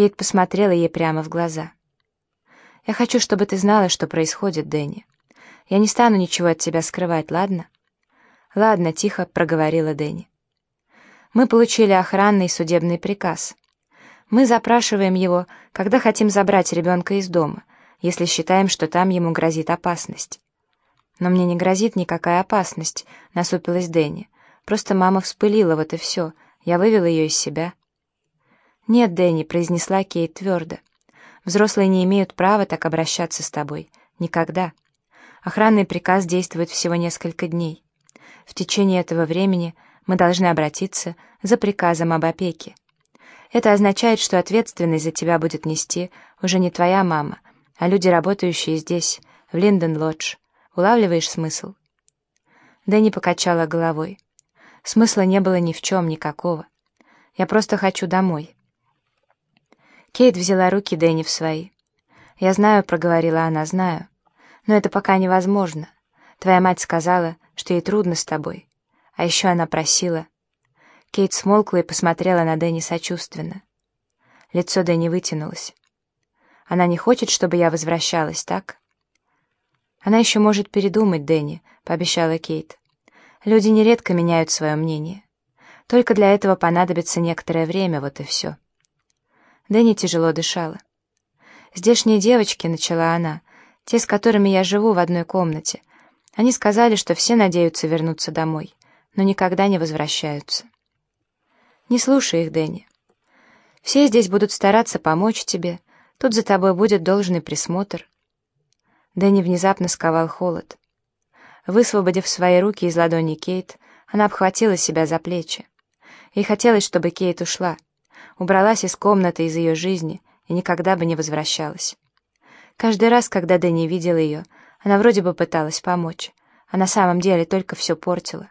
Кейт посмотрела ей прямо в глаза. «Я хочу, чтобы ты знала, что происходит, Дэнни. Я не стану ничего от тебя скрывать, ладно?» «Ладно», — тихо проговорила Дэнни. «Мы получили охранный судебный приказ. Мы запрашиваем его, когда хотим забрать ребенка из дома, если считаем, что там ему грозит опасность». «Но мне не грозит никакая опасность», — насупилась Дэнни. «Просто мама вспылила, вот и все. Я вывела ее из себя». «Нет, Дэнни», — произнесла Кейт твердо. «Взрослые не имеют права так обращаться с тобой. Никогда. Охранный приказ действует всего несколько дней. В течение этого времени мы должны обратиться за приказом об опеке. Это означает, что ответственность за тебя будет нести уже не твоя мама, а люди, работающие здесь, в Линден-Лодж. Улавливаешь смысл?» Дэнни покачала головой. Смысла не было ни в чем, никакого. Я просто хочу домой. Кейт взяла руки Дэнни в свои. «Я знаю», — проговорила она, — «знаю. Но это пока невозможно. Твоя мать сказала, что ей трудно с тобой. А еще она просила...» Кейт смолкла и посмотрела на Дэнни сочувственно. Лицо Дэнни вытянулось. «Она не хочет, чтобы я возвращалась, так?» «Она еще может передумать, Дэнни», — пообещала Кейт. «Люди нередко меняют свое мнение. Только для этого понадобится некоторое время, вот и все». Дэнни тяжело дышала. «Здешние девочки», — начала она, — «те, с которыми я живу в одной комнате. Они сказали, что все надеются вернуться домой, но никогда не возвращаются». «Не слушай их, Дэнни. Все здесь будут стараться помочь тебе, тут за тобой будет должный присмотр. Дэнни внезапно сковал холод. Высвободив свои руки из ладони Кейт, она обхватила себя за плечи. Ей хотелось, чтобы Кейт ушла, убралась из комнаты из ее жизни и никогда бы не возвращалась. Каждый раз, когда Дэнни видел ее, она вроде бы пыталась помочь, а на самом деле только все портила.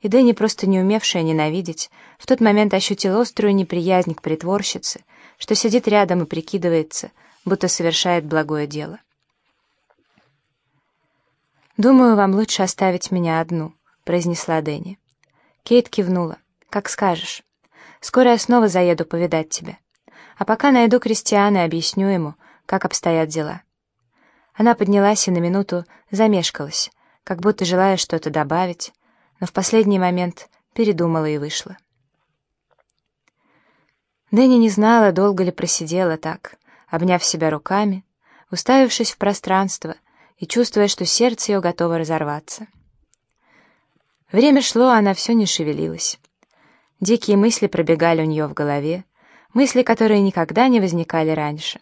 И Дэнни, просто не умевшая ненавидеть, в тот момент ощутил острую неприязнь к притворщице, что сидит рядом и прикидывается, будто совершает благое дело. «Думаю, вам лучше оставить меня одну», — произнесла Дэнни. Кейт кивнула. «Как скажешь. Скоро я снова заеду повидать тебя. А пока найду Кристиана и объясню ему, как обстоят дела». Она поднялась и на минуту замешкалась, как будто желая что-то добавить, но в последний момент передумала и вышла. Дэнни не знала, долго ли просидела так, обняв себя руками, уставившись в пространство — и чувствуя, что сердце ее готово разорваться. Время шло, а она все не шевелилась. Дикие мысли пробегали у нее в голове, мысли, которые никогда не возникали раньше.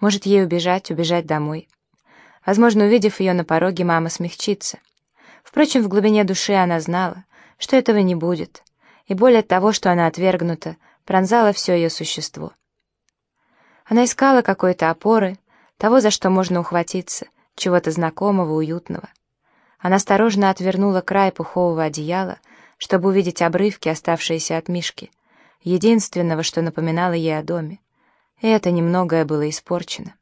Может, ей убежать, убежать домой. Возможно, увидев ее на пороге, мама смягчится. Впрочем, в глубине души она знала, что этого не будет, и боль от того, что она отвергнута, пронзала все ее существо. Она искала какой-то опоры, того, за что можно ухватиться, чего-то знакомого, уютного. Она осторожно отвернула край пухового одеяла, чтобы увидеть обрывки, оставшиеся от Мишки, единственного, что напоминало ей о доме. И это немногое было испорчено.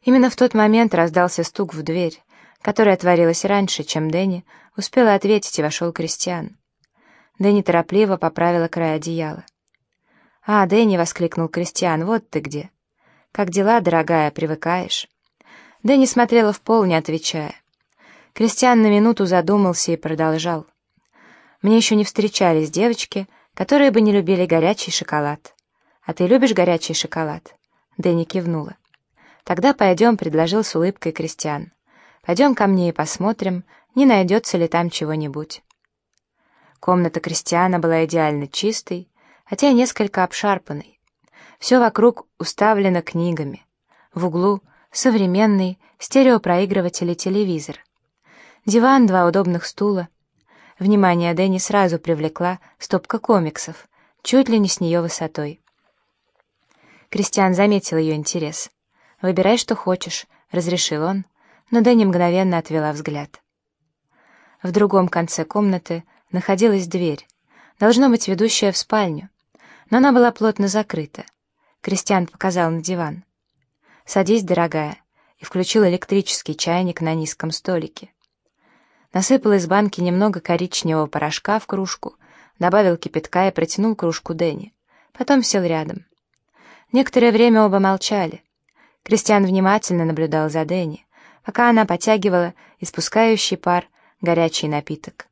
Именно в тот момент раздался стук в дверь, которая отворилась раньше, чем Дэнни успела ответить, и вошел Кристиан. Дэнни торопливо поправила край одеяла. «А, Дэнни!» — воскликнул Кристиан. «Вот ты где!» «Как дела, дорогая, привыкаешь?» Дэнни смотрела в пол, не отвечая. Кристиан на минуту задумался и продолжал. «Мне еще не встречались девочки, которые бы не любили горячий шоколад. А ты любишь горячий шоколад?» Дэнни кивнула. «Тогда пойдем», — предложил с улыбкой Кристиан. «Пойдем ко мне и посмотрим, не найдется ли там чего-нибудь». Комната Кристиана была идеально чистой, хотя несколько обшарпанной. Все вокруг уставлено книгами. В углу — современный стереопроигрыватель и телевизор. Диван, два удобных стула. Внимание Дэнни сразу привлекла стопка комиксов, чуть ли не с нее высотой. Кристиан заметил ее интерес. «Выбирай, что хочешь», — разрешил он, но Дэнни мгновенно отвела взгляд. В другом конце комнаты находилась дверь, должно быть ведущая в спальню, но она была плотно закрыта. Кристиан показал на диван. «Садись, дорогая», и включил электрический чайник на низком столике. Насыпал из банки немного коричневого порошка в кружку, добавил кипятка и протянул кружку Дэнни. Потом сел рядом. Некоторое время оба молчали. Кристиан внимательно наблюдал за Дэнни, пока она потягивала испускающий пар горячий напиток.